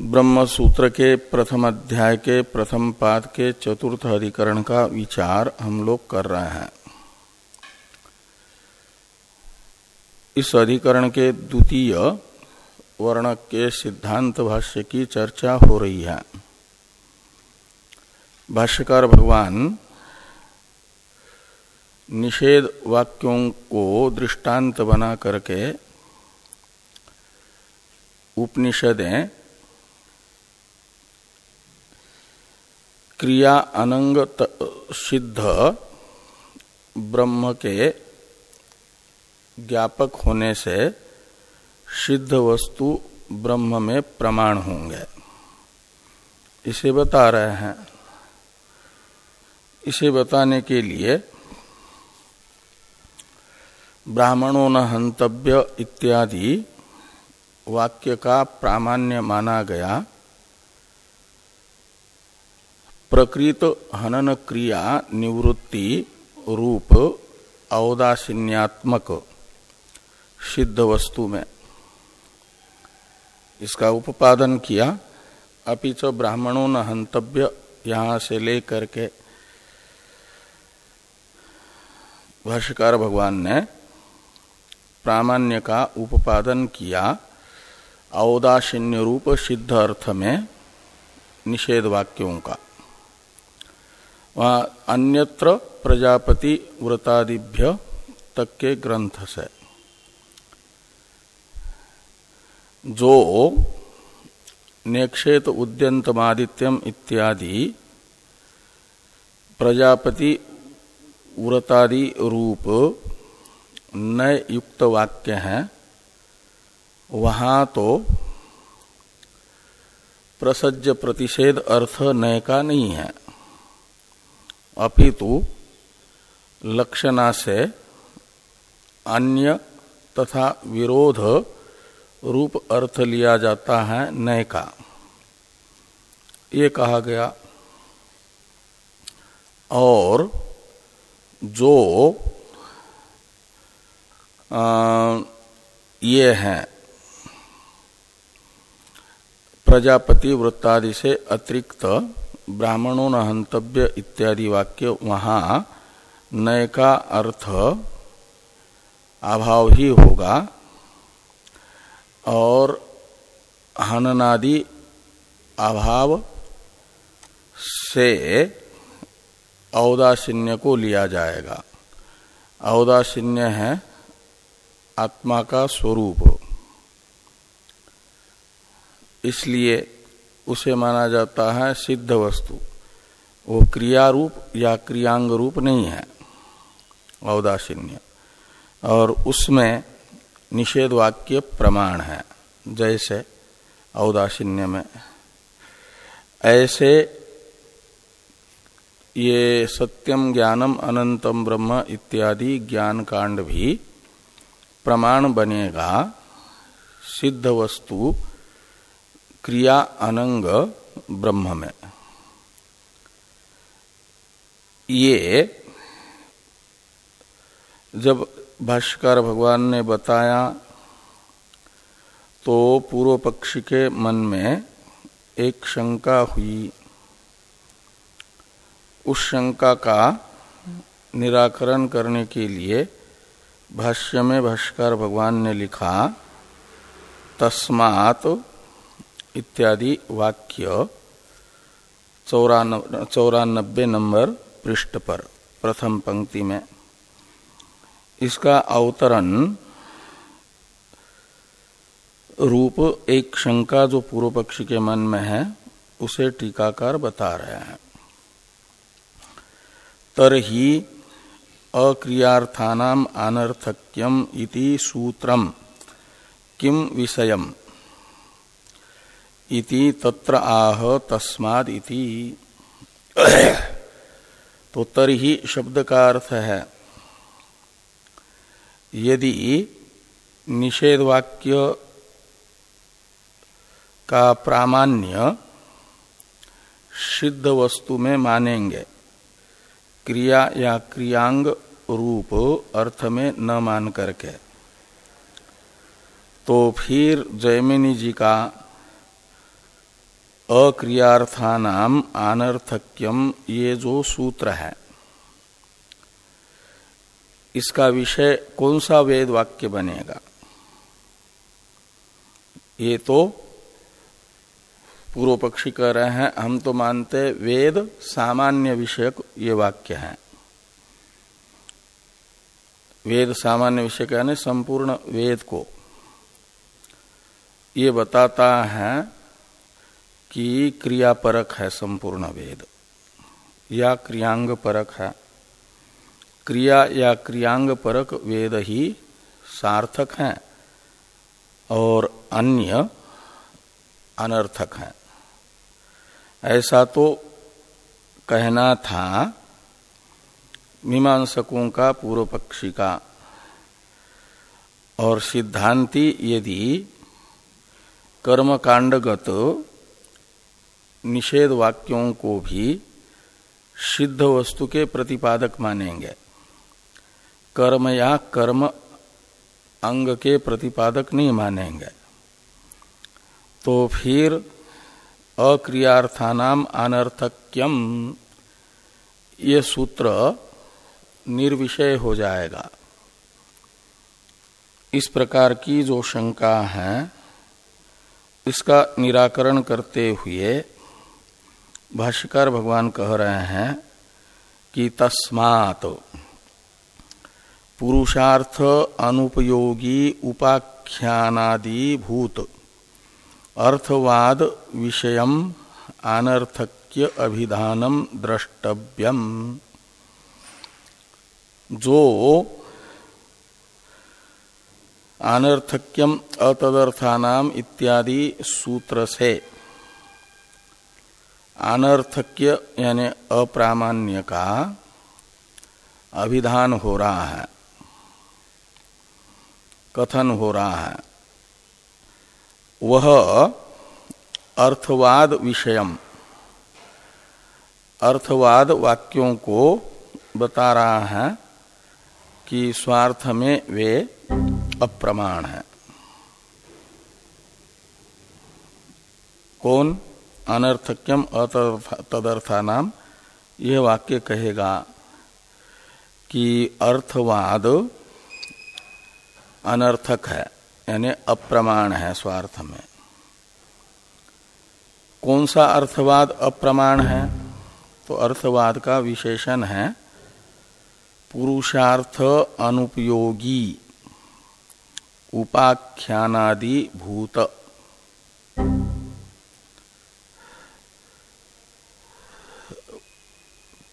ब्रह्म सूत्र के प्रथम अध्याय के प्रथम पाद के चतुर्थ अधिकरण का विचार हम लोग कर रहे हैं। इस अधिकरण के द्वितीय वर्ण के सिद्धांत भाष्य की चर्चा हो रही है। भाष्यकार भगवान निषेध वाक्यों को दृष्टांत बना करके उपनिषदें क्रिया अनंग सिद्ध ब्रह्म के ज्ञापक होने से सिद्ध वस्तु ब्रह्म में प्रमाण होंगे। इसे बता रहे हैं। इसे बताने के लिए ब्राह्मणों न हंतव्य इत्यादि वाक्य का प्रामाण्य माना गया। प्रकृत हनन क्रिया निवृत्ति रूप औदासीन्यात्मक सिद्ध वस्तु में। इसका उपादन किया। अपिच ब्राह्मणों न हंतव्य यहाँ से लेकर के भाष्यकार भगवान ने प्रामाण्य का उपादन किया। औदासीन्य रूप सिद्ध अर्थ में निषेध वाक्यों का। वहाँ अन्यत्र प्रजापति व्रतादिभ्य तक के ग्रंथ से जो नेक्षेत उद्यंतमादित्यम इत्यादि प्रजापति व्रतादि रूप नय युक्त वाक्य हैं, वहाँ तो प्रसज्ज प्रतिषेध अर्थ नय का नहीं है। अपितु लक्षणा से अन्य तथा विरोध रूप अर्थ लिया जाता है नय का। ये कहा गया। और जो आ, ये है प्रजापति वृत्तादि से अतिरिक्त ब्राह्मणों न हंतव्य इत्यादि वाक्य वहाँ नय का अर्थ अभाव ही होगा। और हननादि अभाव से औदासीन्य को लिया जाएगा। औदासीन्य है आत्मा का स्वरूप। इसलिए उसे माना जाता है सिद्ध वस्तु। वो क्रिया रूप या क्रियांग रूप नहीं है, औदासीन्य। और उसमें निषेध वाक्य प्रमाण है, जैसे औदासीन्य में, ऐसे ये सत्यम ज्ञानम अनंतम ब्रह्म इत्यादि ज्ञान कांड भी प्रमाण बनेगा, सिद्ध वस्तु क्रिया अनंग ब्रह्म में। ये जब भाष्कर भगवान ने बताया तो पूर्व पक्षी के मन में एक शंका हुई। उस शंका का निराकरण करने के लिए भाष्य में भाष्कर भगवान ने लिखा, तस्मात इत्यादि वाक्य चौरानबे नंबर पृष्ठ पर, प्रथम पंक्ति में। इसका अवतरण रूप एक शंका जो पूर्व पक्षी के मन में है, उसे टीकाकार बता रहे हैं। तरही अक्रियार्थानाम अनर्थक्यम इति सूत्रम किम विषयम? इति तत्र आह तस्माद इति। तो तरही शब्द का अर्थ है, यदि निषेध वाक्य का प्रामाण्य सिद्ध वस्तु में मानेंगे, क्रिया या क्रियांग रूप अर्थ में न मान करके तो फिर जयमिनी जी का अक्रियार्थानाम अनर्थक्यम ये जो सूत्र है। इसका विषय कौन सा वेद वाक्य बनेगा? ये तो पूर्व पक्षी कह रहे हैं, हम तो मानते वेद सामान्य विषयक ये वाक्य है। वेद सामान्य विषय कहने संपूर्ण वेद को। ये बताता है कि क्रियापरक है संपूर्ण वेद। या क्रियांग परक है। क्रिया या क्रियांग परक वेद ही सार्थक है और अन्य अनर्थक है। ऐसा तो कहना था मीमांसकों का पूर्व पक्षी का। और सिद्धांति यदि कर्मकांडगत निषेध वाक्यों को भी सिद्ध वस्तु के प्रतिपादक मानेंगे। कर्म या कर्म अंग के प्रतिपादक नहीं मानेंगे। तो फिर अक्रियार्थानाम अनर्थक्यम, ये सूत्र निर्विषय हो जाएगा। इस प्रकार की जो शंका है, इसका निराकरण करते हुए भाष्यकार भगवान कह रहे हैं कि तस्मात पुरुषार्थ अनुपयोगी उपाख्यानादि भूत अर्थवाद विषयम अनर्थक्य अभिधानम द्रष्टव्यम। जो अनर्थक्यम अतदर्थानाम इत्यादि सूत्र से अनर्थक्य यानी अप्रामाण्य का अभिधान हो रहा है, कथन हो रहा है। वह अर्थवाद विषयम, अर्थवाद वाक्यों को बता रहा है कि स्वार्थ में वे अप्रमाण है। कौन? अनर्थक्यम तदर्था नाम यह वाक्य कहेगा कि अर्थवाद अनर्थक है, यानी अप्रमाण है स्वार्थ में। कौन सा अर्थवाद अप्रमाण है? तो अर्थवाद का विशेषण है पुरुषार्थ अनुपयोगी, उपाख्यानादि भूत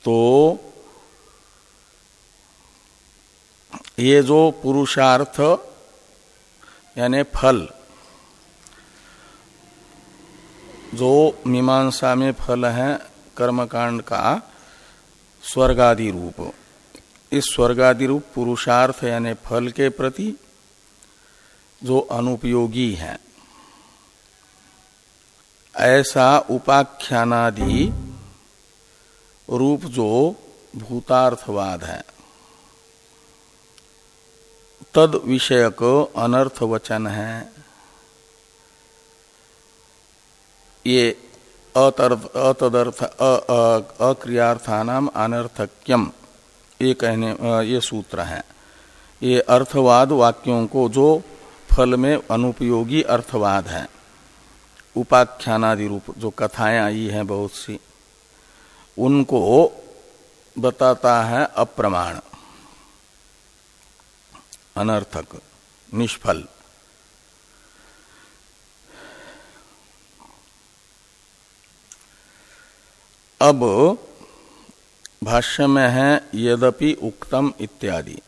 तो ये जो पुरुषार्थ, यानी फल, जो मीमांसा में फल है, कर्मकांड का स्वर्गादि रूप। इस स्वर्गादि रूप पुरुषार्थ, यानी फल के प्रति जो अनुपयोगी है। ऐसा उपाख्यानादि रूप जो भूतार्थवाद है। तद विषयक अनर्थ वचन है। ये अतदर्थ अक्रियार्थानाम अनर्थक्यम, ये कहने ये सूत्र है। ये अर्थवाद वाक्यों को जो फल में अनुपयोगी अर्थवाद है। उपाख्यानादि रूप, जो कथाएँ आई हैं बहुत सी। उनको बताता है अप्रमाण। अनर्थक, निष्फल। अब भाष्य में है, यद्यपि उक्तम इत्यादि।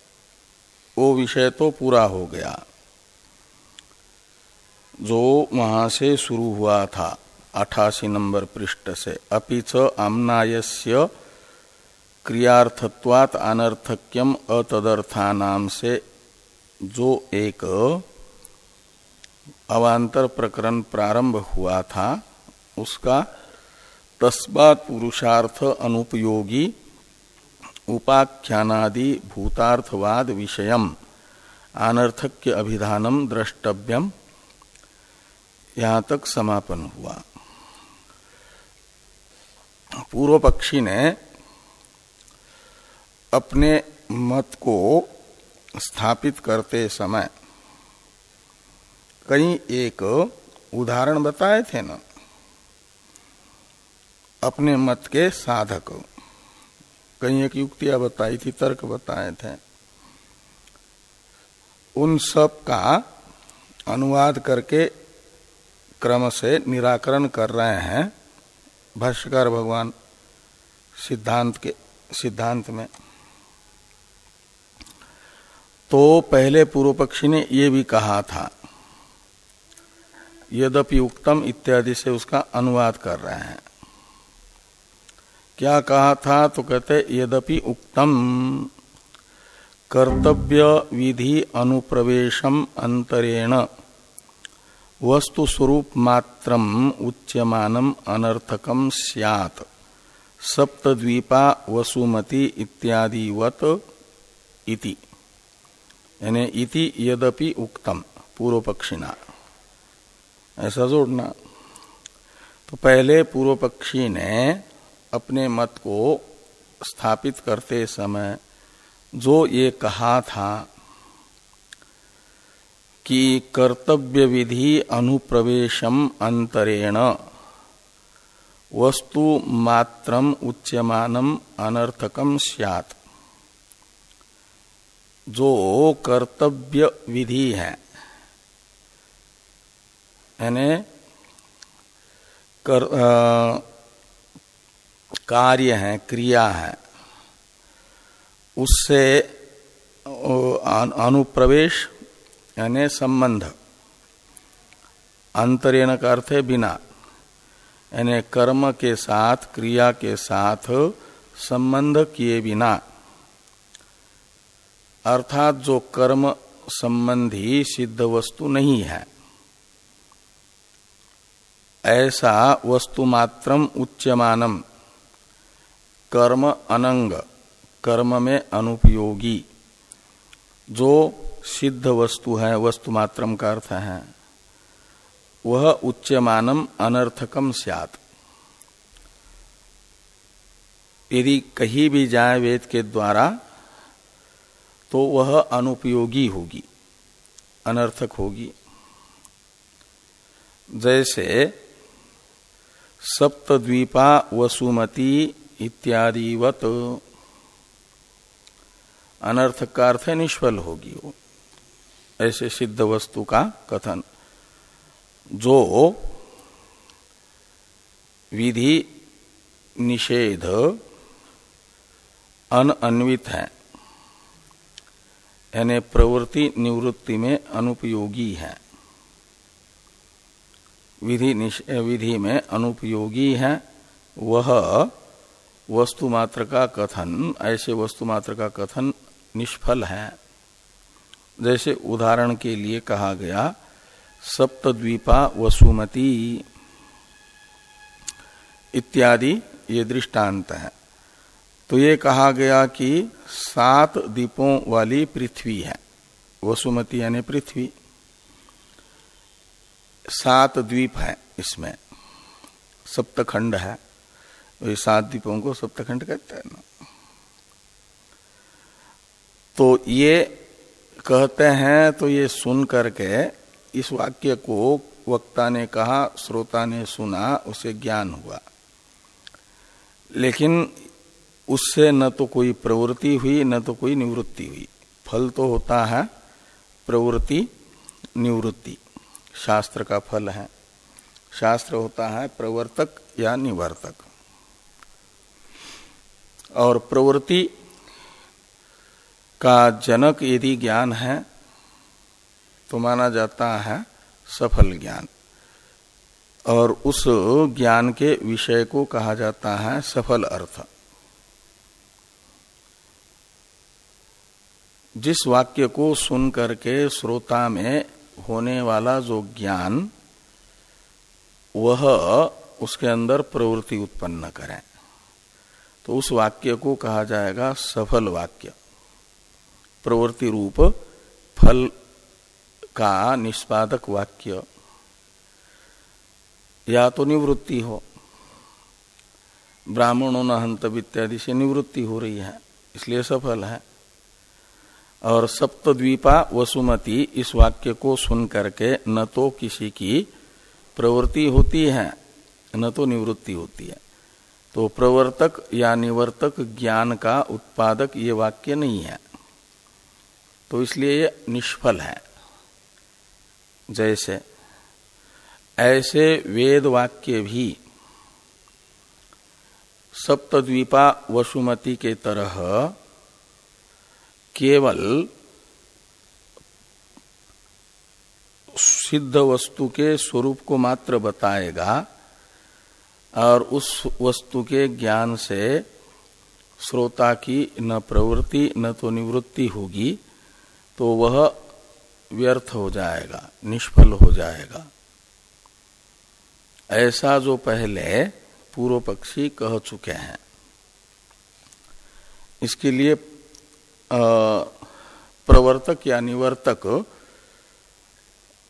वो विषय तो पूरा हो गया, जो वहाँ से शुरू हुआ था। अठासी नंबर पृष्ठ से। अपिच आमनायस्य क्रियार्थत्वात अनर्थक्यम अतदर्थानाम से जो एक अवांतर प्रकरण प्रारंभ हुआ था, उसका तस्मात पुरुषार्थ अनुपयोगी उपाख्यानादि भूतार्थवाद विषयम अनर्थक्य अभिधानम द्रष्टव्यम। यहाँ तक समापन हुआ। पूर्व पक्षी ने अपने मत को स्थापित करते समय कई एक उदाहरण बताए थे ना? अपने मत के साधक। कई एक युक्तियाँ बताई थी, तर्क बताए थे। उन सब का अनुवाद करके क्रम से निराकरण कर रहे हैं। भाष्यकार भगवान सिद्धांत के, सिद्धांत में तो पहले पूर्व पक्षी ने यह भी कहा था, यद्यपि उक्तम इत्यादि से उसका अनुवाद कर रहे हैं। क्या कहा था? तो कहते, यद्यपि उक्तम कर्तव्य विधि अनुप्रवेशम अंतरेण वस्तु स्वरूप मात्रम उच्यमानम अनर्थकम स्यात्। सप्तद्वीपा वसुमती इत्यादिवत इति। यानी इति यद्यपि उक्तम पूर्व पक्षिना ऐसा जोड़ना। तो पहले पूर्व पक्षी ने अपने मत को स्थापित करते समय जो ये कहा था कि कर्तव्य विधि अनुप्रवेशम अंतरेण वस्तु मात्रम उच्यमानम अनर्थकम स्यात्। जो कर्तव्य विधि है यानी कर, कार्य है क्रिया है उससे अनुप्रवेश यानी संबंध। अंतरेण का अर्थ है बिना। यानी कर्म के साथ, क्रिया के साथ संबंध किए बिना। अर्थात जो कर्म संबंधी सिद्ध वस्तु नहीं है। ऐसा वस्तु मात्रम उच्यमानम। कर्म अनंग, कर्म में अनुपयोगी। जो सिद्ध वस्तु है, वस्तु मात्रम का अर्थ है। वह उच्यमानम अनर्थकम स्यात। यदि कहीं भी जाए वेद के द्वारा तो वह अनुपयोगी होगी, अनर्थक होगी। जैसे, सप्तद्वीपा वसुमती इत्यादिवत। अनर्थक का अर्थ निष्फल होगी वो। ऐसे सिद्ध वस्तु का कथन। जो विधि निषेध अनअन्वित है, यानी प्रवृत्ति निवृत्ति में अनुपयोगी है। विधि विधि में अनुपयोगी है, वह वस्तु मात्र का कथन, ऐसे वस्तु मात्र का कथन निष्फल है। जैसे उदाहरण के लिए कहा गया, सप्तद्वीपा वसुमती इत्यादि ये दृष्टांत है। तो ये कहा गया कि सात दीपों वाली पृथ्वी है, वसुमती यानी पृथ्वी। सात द्वीप है इसमें, सप्तखंड है तो सात द्वीपों को सप्तखंड कहते हैं। ना तो ये कहते हैं तो ये सुन करके इस वाक्य को वक्ता ने कहा, श्रोता ने सुना, उसे ज्ञान हुआ। लेकिन उससे न तो कोई प्रवृत्ति हुई, न तो कोई निवृत्ति हुई। फल तो होता है, प्रवृत्ति, निवृत्ति। शास्त्र का फल है। शास्त्र होता है प्रवर्तक या निवर्तक। और प्रवृत्ति का जनक यदि ज्ञान है तो माना जाता है सफल ज्ञान। और उस ज्ञान के विषय को कहा जाता है सफल अर्थ। जिस वाक्य को सुन करके श्रोता में होने वाला जो ज्ञान, वह उसके अंदर प्रवृत्ति उत्पन्न करें। तो उस वाक्य को कहा जाएगा सफल वाक्य। प्रवृत्ति रूप फल का निष्पादक वाक्य। या तो निवृत्ति हो, ब्राह्मणों न हंतव इत्यादि से निवृत्ति हो रही है, इसलिए सफल है। और सप्तद्वीपा वसुमति इस वाक्य को सुन करके न तो किसी की प्रवृत्ति होती है, न तो निवृत्ति होती है। तो प्रवर्तक या निवर्तक ज्ञान का उत्पादक ये वाक्य नहीं है। तो इसलिए ये निष्फल है। जैसे, ऐसे वेद वाक्य भी सप्तद्वीपा वसुमती के तरह केवल सिद्ध वस्तु के स्वरूप को मात्र बताएगा और उस वस्तु के ज्ञान से श्रोता की न प्रवृत्ति, न तो निवृत्ति होगी। तो वह व्यर्थ हो जाएगा, निष्फल हो जाएगा। ऐसा जो पहले पूर्व पक्षी कह चुके हैं। इसके लिए प्रवर्तक या निवर्तक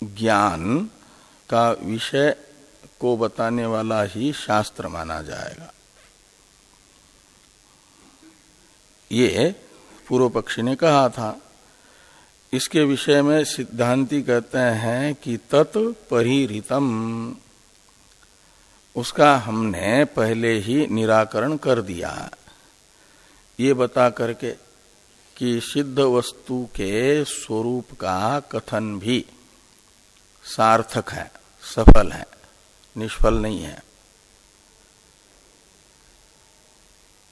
ज्ञान का विषय को बताने वाला ही शास्त्र माना जाएगा। ये पूर्व पक्षी ने कहा था। इसके विषय में सिद्धांति कहते हैं कि तत् परिहृतम। उसका हमने पहले ही निराकरण कर दिया। ये बता करके कि सिद्ध वस्तु के स्वरूप का कथन भी सार्थक है, सफल है, निष्फल नहीं है।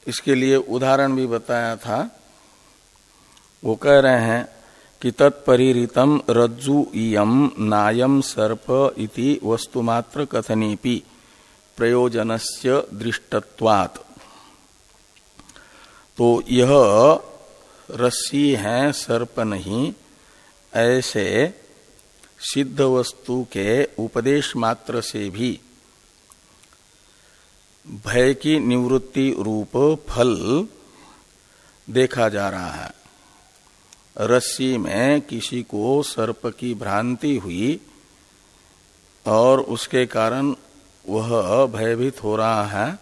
इसके लिए उदाहरण भी बताया था। वो कह रहे हैं कि तत्परितम रज्जु इयम नायम सर्प इति वस्तुमात्र कथनीपि प्रयोजनस्य दृष्टत्वात्। तो यह रस्सी है, सर्प नहीं, ऐसे सिद्ध वस्तु के उपदेश मात्र से भी भय की निवृत्ति रूप फल देखा जा रहा है। रस्सी में किसी को सर्प की भ्रांति हुई और उसके कारण वह भयभीत हो रहा है,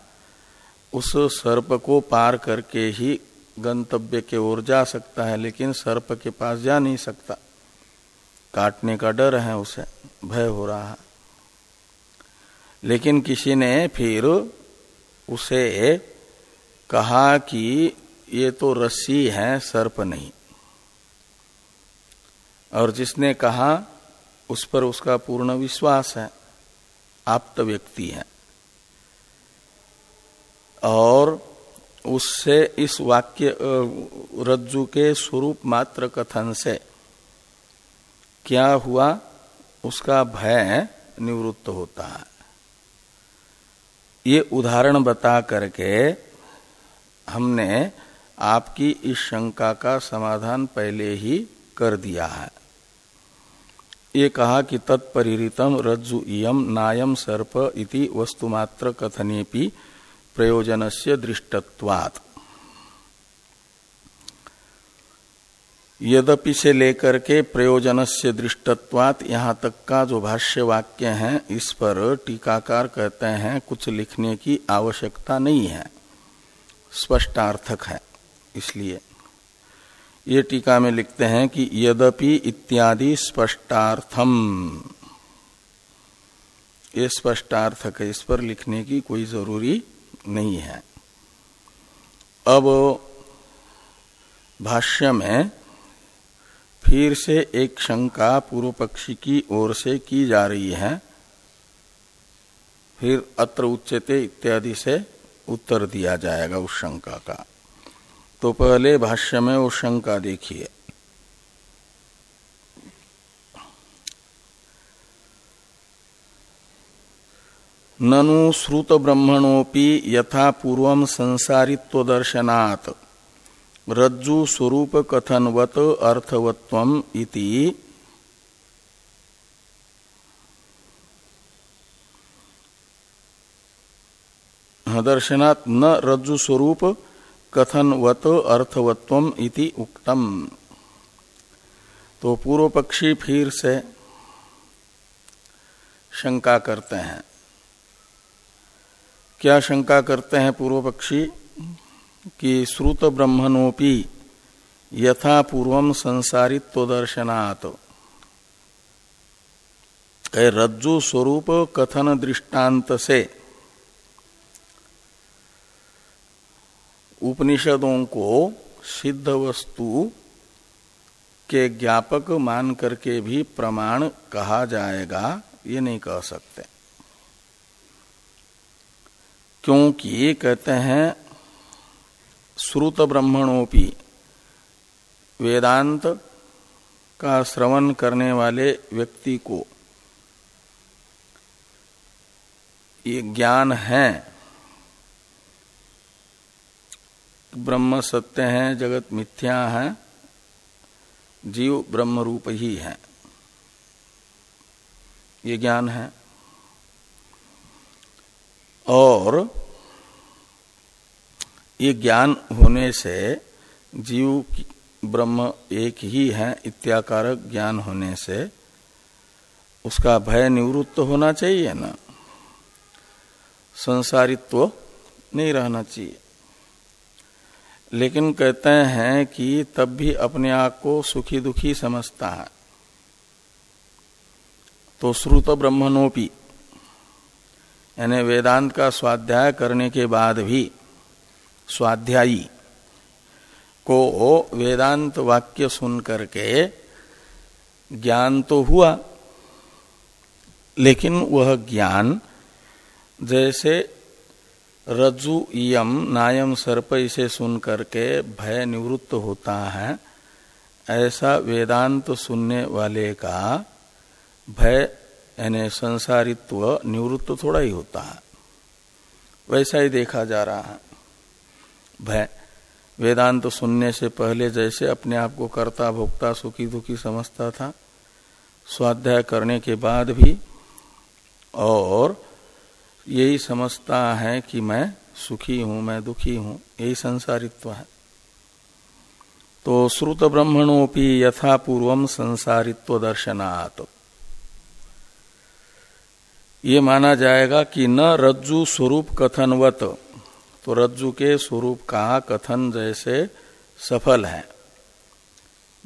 उस सर्प को पार करके ही गंतव्य के ओर जा सकता है, लेकिन सर्प के पास जा नहीं सकता। काटने का डर है उसे, भय हो रहा है। लेकिन किसी ने फिर उसे कहा कि ये तो रस्सी है, सर्प नहीं। और जिसने कहा, उस पर उसका पूर्ण विश्वास है, आप्त व्यक्ति है। और उससे इस वाक्य रज्जु के स्वरूप मात्र कथन से क्या हुआ, उसका भय निवृत्त होता है। ये उदाहरण बता करके हमने आपकी इस शंका का समाधान पहले ही कर दिया है। ये कहा कि तत्परितम रज्जु इयम नायम सर्प इति वस्तुमात्र कथनेपि प्रयोजन से दृष्टत्वात्। यद्यपि से लेकर के प्रयोजन से दृष्टत्वात, यहाँ तक का जो भाष्य वाक्य है, इस पर टीकाकार कहते हैं, कुछ लिखने की आवश्यकता नहीं है। स्पष्टार्थक है, इसलिए। ये टीका में लिखते हैं कि यद्यपि इत्यादि स्पष्टार्थम। ये स्पष्टार्थक है इस पर लिखने की कोई ज़रूरी नहीं है। अब भाष्य में फिर से एक शंका पूर्व पक्षी की ओर से की जा रही है। फिर अत्र उच्चते इत्यादि से उत्तर दिया जाएगा उस शंका का। तो पहले भाष्य में वो शंका देखिए ननु श्रुत ब्रह्मणोपि यथा पूर्व संसारित्व दर्शनात् रज्जु स्वरूप कथनवत अर्थवत्व इति। दर्शनात् न रज्जु स्वरूप कथनवत अर्थवत्व इति उक्तम। तो पूर्व पक्षी फिर से शंका करते हैं। क्या शंका करते हैं पूर्व पक्षी कि श्रुत ब्रह्मणोपी यथा पूर्व संसारित्व दर्शनात् रज्जु स्वरूप कथन दृष्टांत से उपनिषदों को सिद्ध वस्तु के ज्ञापक मान करके भी प्रमाण कहा जाएगा, ये नहीं कह सकते। क्योंकि कहते हैं, श्रुत ब्रह्मणोपी, वेदांत का श्रवण करने वाले व्यक्ति को ये ज्ञान है। ब्रह्म सत्य है, जगत मिथ्या है, जीव ब्रह्म रूप ही है। ये ज्ञान है। और ये ज्ञान होने से जीव ब्रह्म एक ही है, इत्याकारक ज्ञान होने से उसका भय निवृत्त होना चाहिए ना। संसारित्व नहीं रहना चाहिए। लेकिन कहते हैं कि तब भी अपने आप को सुखी दुखी समझता है। तो श्रुत ब्रह्मणोपी यानी वेदांत का स्वाध्याय करने के बाद भी स्वाध्यायी को वेदांत वाक्य सुन करके ज्ञान तो हुआ, लेकिन वह ज्ञान जैसे रज्जु यम नायम सर्प इसे सुन करके भय निवृत्त होता है। ऐसा वेदांत सुनने वाले का भय, यानी संसारित्व निवृत्त थोड़ा ही होता है। वैसा ही देखा जा रहा है। भय, वेदांत सुनने से पहले जैसे अपने आप को कर्ता, भोक्ता, सुखी, दुखी समझता था, स्वाध्याय करने के बाद भी, और यही समझता है कि मैं सुखी हूँ, मैं दुखी हूँ, यही संसारित्व है। तो श्रुत ब्रह्मणोपि यथा पूर्व संसारित्व दर्शनात्। ये माना जाएगा कि न रज्जु स्वरूप कथनवत तो रज्जु के स्वरूप का कथन जैसे सफल है,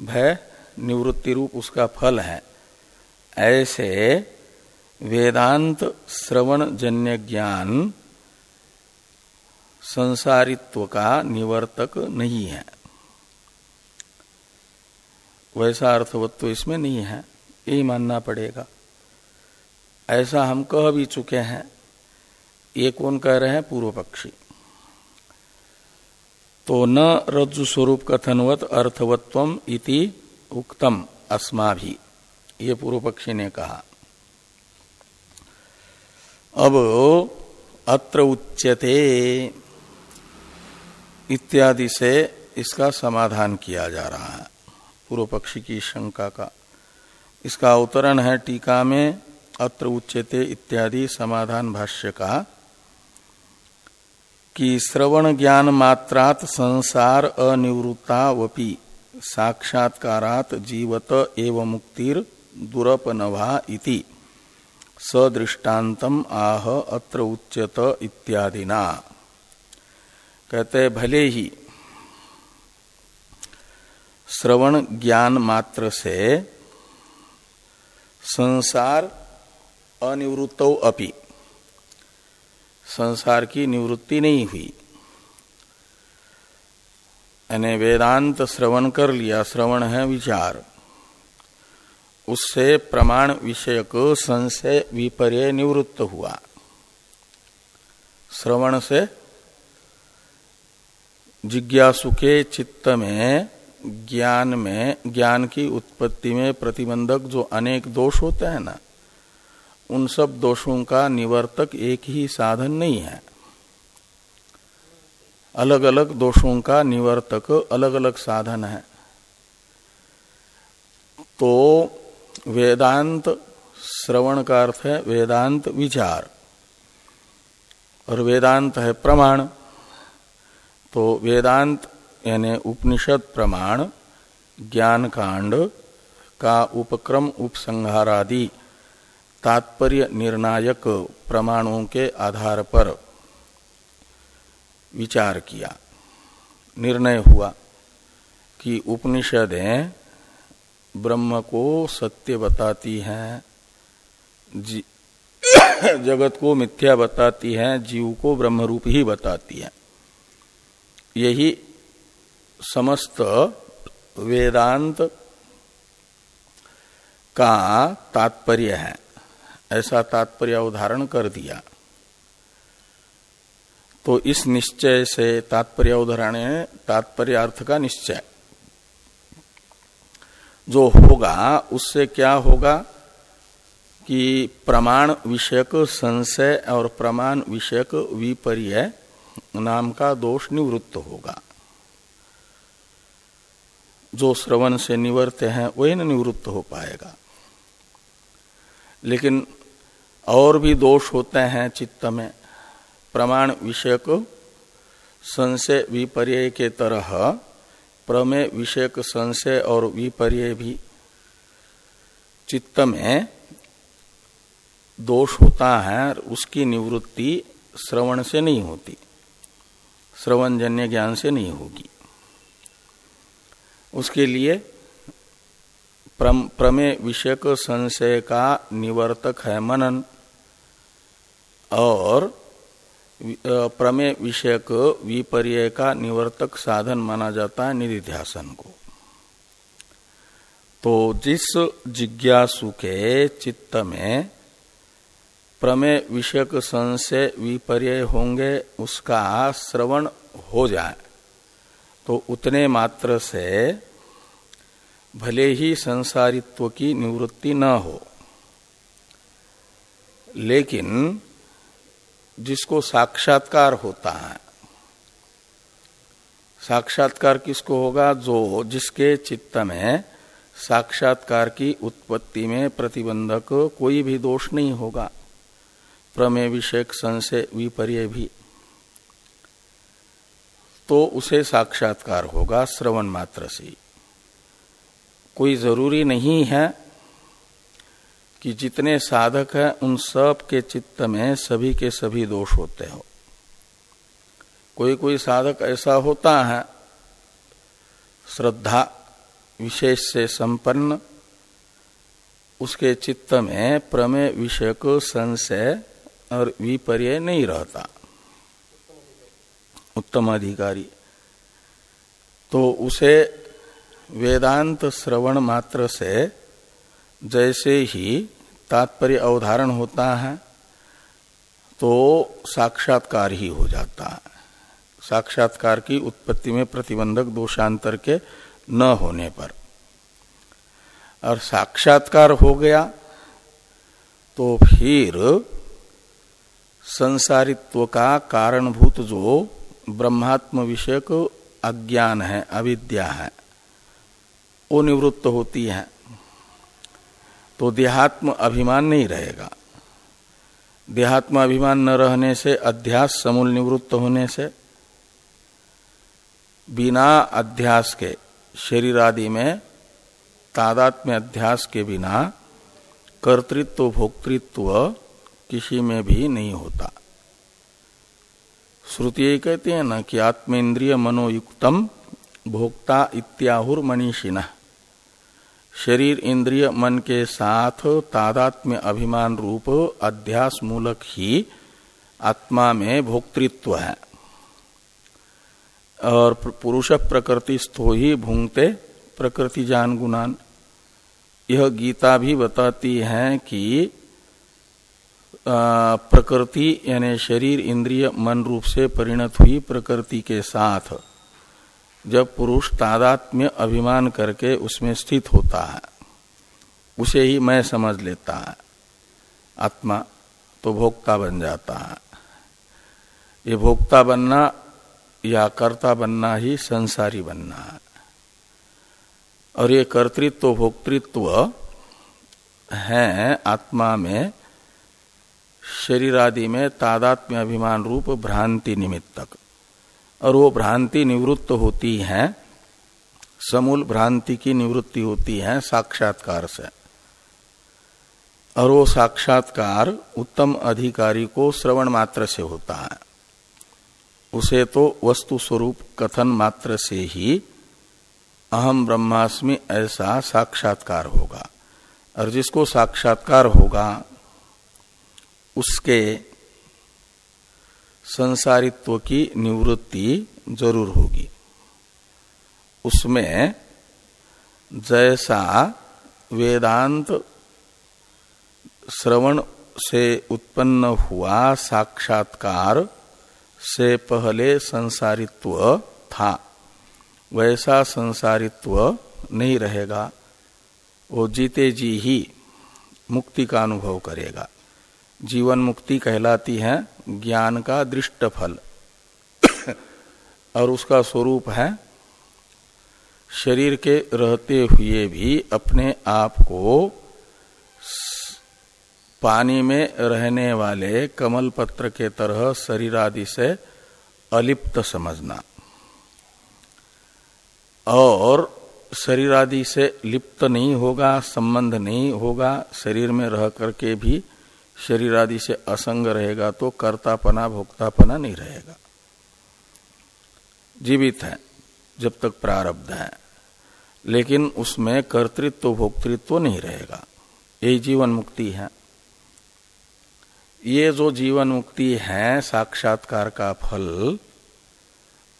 भय निवृत्ति रूप उसका फल है, ऐसे वेदांत श्रवण जन्य ज्ञान संसारित्व का निवर्तक नहीं है। वैसा अर्थवत्व इसमें नहीं है। यही मानना पड़ेगा। ऐसा हम कह भी चुके हैं, ये कौन कह रहे हैं? पूर्व पक्षी। तो न रज्जु स्वरूप कथनवत अर्थवत्व इति उक्तम अस्मा भी ये पूर्व पक्षी ने कहा। अब अत्र उच्यते इत्यादि से इसका समाधान किया जा रहा है। पूर्व पक्षी की शंका का। इसका अवतरण है टीका में, अत्र उच्यते इत्यादि समाधान भाष्य का, कि श्रवण ज्ञान मात्रात संसार अनिवृत्ता वपि, साक्षात्कारात जीवत एवं मुक्तिर दुरपनवा इति। सदृष्टान्तम आह अत्र उच्यत इत्यादि ना कहते भले ही श्रवण ज्ञान मात्र से संसार अनिवृत्त अपि, संसार की निवृत्ति नहीं हुई। यानी वेदांत श्रवण कर लिया, श्रवण है विचार। उससे प्रमाण विषयक संशय विपर्य निवृत्त हुआ। श्रवण से जिज्ञासु के चित्त में, ज्ञान में, ज्ञान की उत्पत्ति में प्रतिबंधक जो अनेक दोष होते हैं ना, उन सब दोषों का निवर्तक एक ही साधन नहीं है। अलग अलग दोषों का निवर्तक अलग अलग साधन है। तो वेदांत श्रवण का अर्थ है वेदांत विचार। और वेदांत है प्रमाण। तो वेदांत यानी उपनिषद प्रमाण ज्ञान कांड का उपक्रम उपसंहारादि तात्पर्य निर्णायक प्रमाणों के आधार पर विचार किया। निर्णय हुआ कि उपनिषदें ब्रह्म को सत्य बताती हैं जगत को मिथ्या बताती हैं, जीव को ब्रह्म रूप ही बताती है। यही समस्त वेदांत का तात्पर्य है। ऐसा तात्पर्य उदाहरण कर दिया। तो इस निश्चय से तात्पर्य उदाहरण तात्पर्य अर्थ का निश्चय। जो होगा, उससे क्या होगा कि प्रमाण विषयक संशय और प्रमाण विषयक विपर्य नाम का दोष निवृत्त होगा। जो श्रवण से निवृत्त है, वही निवृत्त हो पाएगा। लेकिन और भी दोष होते हैं चित्त में, प्रमाण विषयक संशय विपर्य के तरह प्रमेय, विषयक संशय और विपर्य भी चित्त में दोष होता है उसकी निवृत्ति श्रवण से नहीं होती। श्रवण जन्य ज्ञान से नहीं होगी। उसके लिए प्रमेय, विषयक संशय का निवर्तक है मनन और प्रमेय विषयक विपर्य का निवर्तक साधन माना जाता है निधिध्यासन को। तो जिस जिज्ञासु के चित्त में प्रमेय विषयक संशय विपर्य होंगे, उसका श्रवण हो जाए तो उतने मात्र से भले ही संसारित्व की निवृत्ति न हो, लेकिन जिसको साक्षात्कार होता है। साक्षात्कार किसको होगा? जो जिसके चित्त में साक्षात्कार की उत्पत्ति में प्रतिबंधक कोई भी दोष नहीं होगा। प्रमेय विषयक संशय विपर्य भी। तो उसे साक्षात्कार होगा, श्रवण मात्र से। कोई ज़रूरी नहीं है कि जितने साधक हैं, उन सब के चित्त में सभी के सभी दोष होते हो। कोई कोई साधक ऐसा होता है, श्रद्धा विशेष से संपन्न, उसके चित्त में प्रमेय विषय को संशय और विपर्य नहीं रहता। उत्तम अधिकारी। तो उसे वेदांत श्रवण मात्र से जैसे ही तात्पर्य अवधारण होता है तो साक्षात्कार ही हो जाता है। साक्षात्कार की उत्पत्ति में प्रतिबंधक दोषांतर के न होने पर। और साक्षात्कार हो गया तो फिर संसारित्व का कारणभूत जो ब्रह्मात्म विषयक अज्ञान है, अविद्या है, वो निवृत्त होती है। तो देहात्म अभिमान नहीं रहेगा। देहात्म अभिमान न रहने से, अध्यास समूल निवृत्त होने से, बिना अध्यास के, शरीर आदि में, तादात्म्य अध्यास के बिना, कर्तृत्व, भोक्तृत्व किसी में भी नहीं होता। श्रुति यही कहते हैं ना कि आत्मेन्द्रिय मनोयुक्तम भोक्ता इत्याहुर मनीषिना शरीर इंद्रिय मन के साथ तादात्म्य अभिमान रूप अध्यास मूलक ही आत्मा में भोक्तृत्व है। और पुरुष प्रकृति स्थो ही भूंगते प्रकृति जान गुणान यह गीता भी बताती है कि प्रकृति यानी शरीर इंद्रिय मन रूप से परिणत हुई प्रकृति के साथ। जब पुरुष तादात्म्य अभिमान करके उसमें स्थित होता है, उसे ही मैं समझ लेता है। आत्मा तो भोक्ता बन जाता है। ये भोक्ता बनना या कर्ता बनना ही संसारी बनना है। और ये कर्तृत्व, भोक्तृत्व है आत्मा में, शरीर आदि में तादात्म्य अभिमान रूप भ्रांति निमित्तक। और वो भ्रांति निवृत्त होती है, समूल भ्रांति की निवृत्ति होती है साक्षात्कार से। और वो साक्षात्कार उत्तम अधिकारी को श्रवण मात्र से होता है। उसे तो वस्तु स्वरूप कथन मात्र से ही अहम ब्रह्मास्मि ऐसा साक्षात्कार होगा। और जिसको साक्षात्कार होगा, उसके संसारित्व की निवृत्ति ज़रूर होगी। उसमें जैसा वेदांत श्रवण से उत्पन्न हुआ साक्षात्कार से पहले संसारित्व था, वैसा संसारित्व नहीं रहेगा। वो जीते जी ही मुक्ति का अनुभव करेगा। जीवन मुक्ति कहलाती है ज्ञान का दृष्ट फल और उसका स्वरूप है शरीर के रहते हुए भी अपने आप को पानी में रहने वाले कमल पत्र के तरह शरीर आदि से अलिप्त समझना। और शरीर आदि से लिप्त नहीं होगा, संबंध नहीं होगा, शरीर में रह करके भी शरीर आदि से असंग रहेगा तो कर्तापना, भोक्तापना नहीं रहेगा। जीवित है, जब तक प्रारब्ध है। लेकिन उसमें कर्तृत्व, भोक्तृत्व नहीं रहेगा। यही जीवन मुक्ति है। ये जो जीवन मुक्ति है, साक्षात्कार का फल,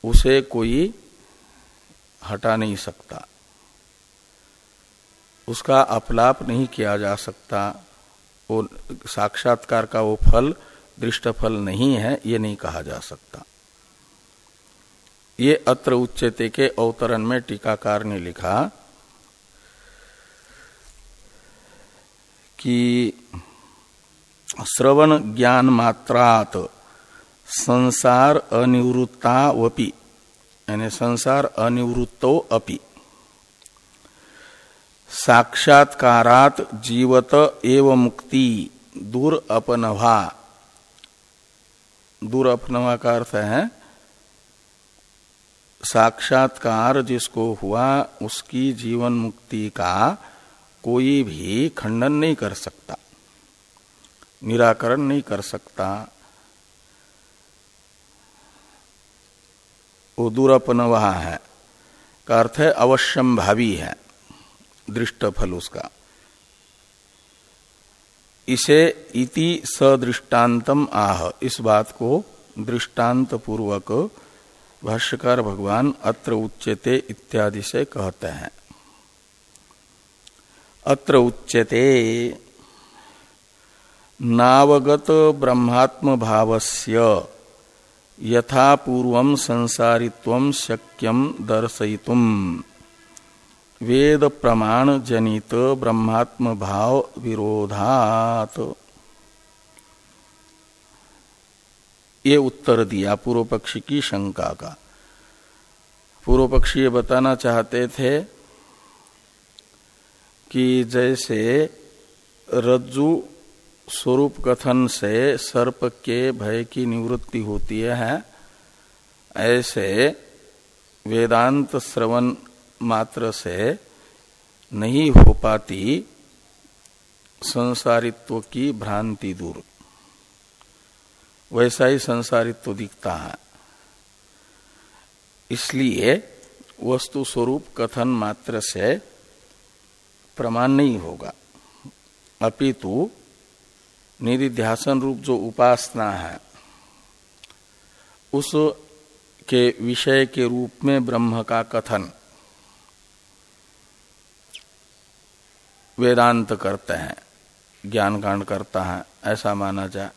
उसे कोई हटा नहीं सकता। उसका अपलाप नहीं किया जा सकता। वो साक्षात्कार का वो फल दृष्ट फल नहीं है, ये नहीं कहा जा सकता। ये अत्र उच्चते के अवतरण में टीकाकार ने लिखा कि श्रवण ज्ञान मात्रात संसार अनिवृत्तावपि यानी संसार अनिवृत्तो अपि। साक्षात्कारात जीवत एव मुक्ति दूर अपनवा दूर अपनवा का अर्थ है, साक्षात्कार जिसको हुआ, उसकी जीवन मुक्ति का कोई भी खंडन नहीं कर सकता, निराकरण नहीं कर सकता। वो दूरपन वहा है, का अर्थ है अवश्यम भावी है। दृष्ट फल उसका। इसे इति सदृष्टान्तम आह। इस बात को दृष्टांत पूर्वक भाष्यकार भगवान अत्र उच्यते इत्यादि से कहते हैं। अत्र उच्यते नावगत ब्रह्मात्म भावस्य यथा पूर्व संसारित्व शक्यम दर्शयितुम। वेद प्रमाण जनित ब्रह्मात्म भाव विरोधात। ये उत्तर दिया पूर्व पक्षी की शंका का। पूर्व पक्षी ये बताना चाहते थे कि जैसे रज्जु स्वरूप कथन से सर्प के भय की निवृत्ति होती है, ऐसे वेदांत श्रवण मात्र से नहीं हो पाती संसारित्व की भ्रांति दूर। वैसा ही संसारित्व दिखता है। इसलिए वस्तु स्वरूप कथन मात्र से प्रमाण नहीं होगा। अपितु निधिध्यासन रूप जो उपासना है, उस के विषय के रूप में ब्रह्म का कथन वेदांत करते हैं ज्ञान कांड करता है, ऐसा माना जाए।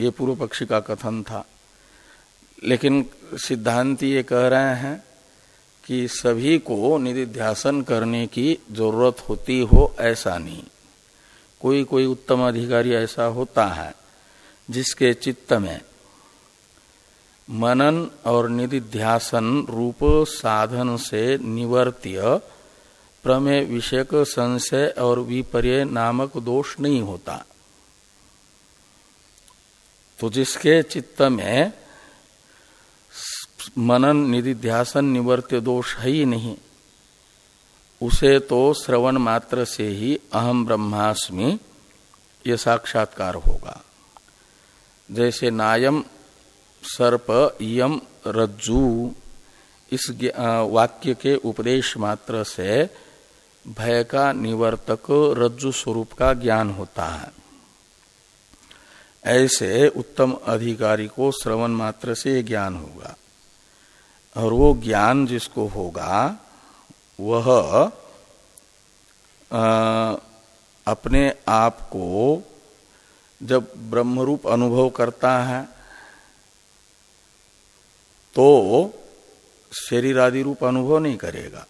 ये पूर्व पक्षी का कथन था। लेकिन सिद्धांत ये कह रहे हैं कि सभी को निधिध्यासन करने की ज़रूरत होती हो, ऐसा नहीं। कोई कोई उत्तम अधिकारी ऐसा होता है, जिसके चित्त में मनन और निधिध्यासन रूप साधन से निवर्त्य प्रमेय विषयक संशय और विपर्य नामक दोष नहीं होता। तो जिसके चित्त में मनन निधिध्यासन निवर्त्य दोष है ही नहीं, उसे तो श्रवण मात्र से ही अहम ब्रह्मास्मि ये साक्षात्कार होगा। जैसे नायम, सर्प यम रज्जु, इस वाक्य के उपदेश मात्र से भय का निवर्तक रज्जु स्वरूप का ज्ञान होता है। ऐसे उत्तम अधिकारी को श्रवण मात्र से ज्ञान होगा। और वो ज्ञान जिसको होगा वह आ, अपने आप को जब ब्रह्मरूप अनुभव करता है तो शरीर आदि रूप अनुभव नहीं करेगा।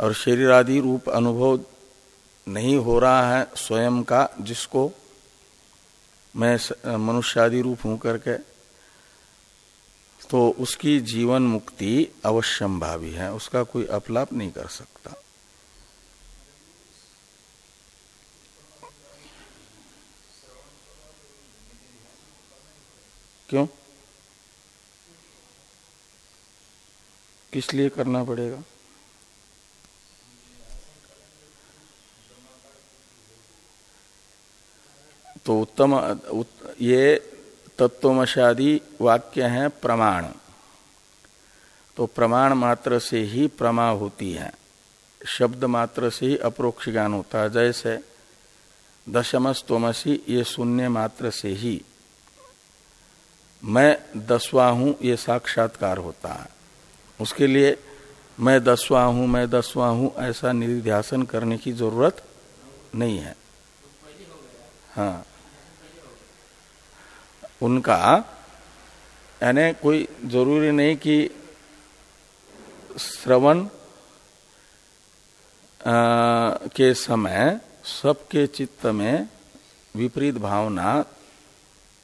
और शरीर आदि रूप अनुभव नहीं हो रहा है स्वयं का, जिसको मैं मनुष्यादि रूप हूँ करके तो उसकी जीवन मुक्ति अवश्यम भावी है। उसका कोई अपलाप नहीं कर सकता। क्यों? किस लिए करना पड़ेगा? तो उत्तम उत, ये तत्वमशादी वाक्य हैं प्रमाण। तो प्रमाण मात्र से ही प्रमा होती है। शब्द मात्र से ही अप्रोक्ष ज्ञान होता है। जैसे दशमस्तमसी ये शून्य मात्र से ही। मैं दसवा हूँ ये साक्षात्कार होता है। उसके लिए मैं दसवा हूँ मैं दसवा हूँ ऐसा निर्ध्यासन करने की ज़रूरत नहीं है। हाँ। उनका, यानी कोई ज़रूरी नहीं कि श्रवण के समय सबके चित्त में विपरीत भावना,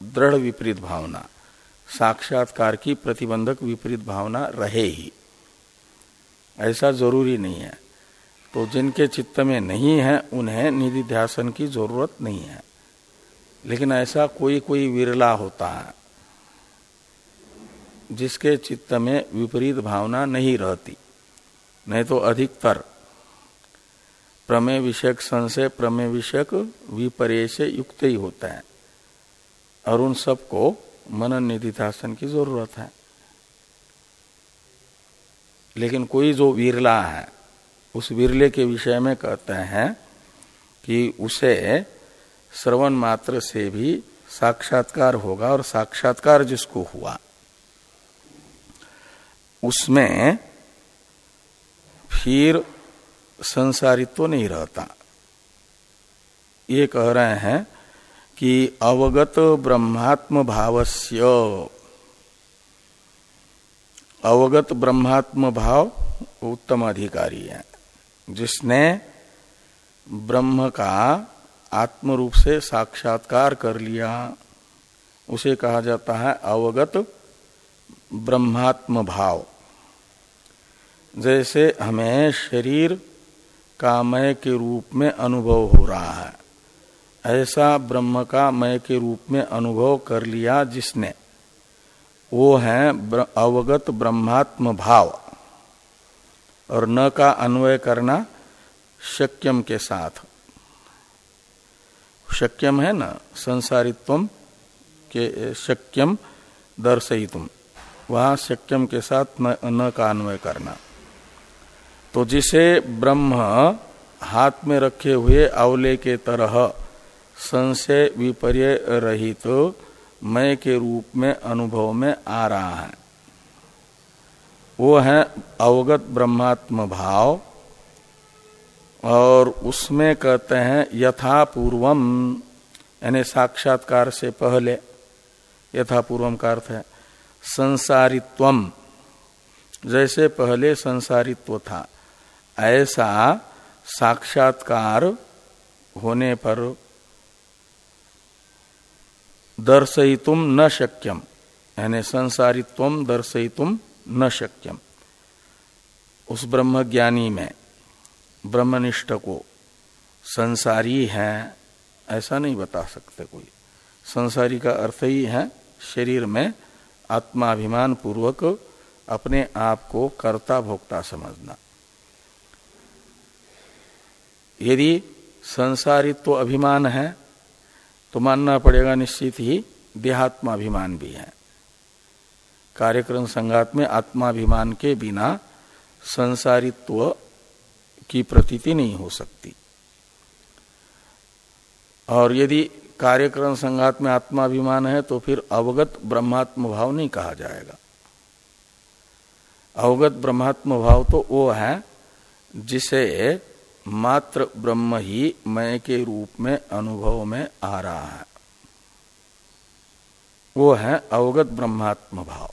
दृढ़ विपरीत भावना, साक्षात्कार की प्रतिबंधक विपरीत भावना रहे ही। ऐसा ज़रूरी नहीं है। तो जिनके चित्त में नहीं है, उन्हें निधि ध्यासन की ज़रूरत नहीं है। लेकिन ऐसा कोई कोई विरला होता है, जिसके चित्त में विपरीत भावना नहीं रहती, नहीं तो अधिकतर। प्रमेय विषयक संशय प्रमेय विषयक विपर्य से युक्त ही होता है, और उन सबको मनन निधितासन की ज़रूरत है। लेकिन कोई जो विरला है, उस विरले के विषय में कहते हैं कि उसे श्रवण मात्र से भी साक्षात्कार होगा और साक्षात्कार जिसको हुआ, उसमें फिर संसारित्व तो नहीं रहता। ये कह रहे हैं कि अवगत ब्रह्मात्म भावस्य। अवगत ब्रह्मात्म भाव उत्तम अधिकारी है। जिसने ब्रह्म का आत्म रूप से साक्षात्कार कर लिया। उसे कहा जाता है अवगत ब्रह्मात्म भाव। जैसे हमें शरीर का मय के रूप में अनुभव हो रहा है, ऐसा ब्रह्म का मय के रूप में अनुभव कर लिया जिसने। वो है अवगत ब्रह्मात्म भाव। और न का अन्वय करना शक्यम के साथ। शक्यम है ना? संसारित्व के शक्यम दर्शयितुम। वहाँ शक्यम के साथ न, न का अन्वय करना। तो जिसे ब्रह्म हाथ में रखे हुए अवले के तरह संशय विपर्य रहित तो मय के रूप में अनुभव में आ रहा है। वो है अवगत ब्रह्मात्म भाव। और उसमें कहते हैं यथा पूर्वम यानी साक्षात्कार से पहले यथा पूर्वम का अर्थ है, संसारित्वम, जैसे पहले संसारित्व था, ऐसा साक्षात्कार होने पर दर्शयितुम न शक्यम, यानी संसारित्व दर्शयितुम न शक्यम, उस ब्रह्मज्ञानी में। ब्रह्मनिष्ठ को, संसारी है, ऐसा नहीं बता सकते कोई। संसारी का अर्थ ही है शरीर में आत्माभिमान पूर्वक अपने आप को कर्ता भोक्ता समझना। यदि संसारित्व तो अभिमान है तो मानना पड़ेगा निश्चित ही देहात्माभिमान भी है। कार्यक्रम संघात में आत्माभिमान के बिना संसारित्व की प्रतीति नहीं हो सकती। और यदि कार्यक्रम संघात में आत्माभिमान है तो फिर अवगत ब्रह्मात्म भाव नहीं कहा जाएगा। अवगत ब्रह्मात्म भाव तो वो है, जिसे मात्र ब्रह्म ही मय के रूप में, अनुभव में आ रहा है। वो है अवगत ब्रह्मात्म भाव।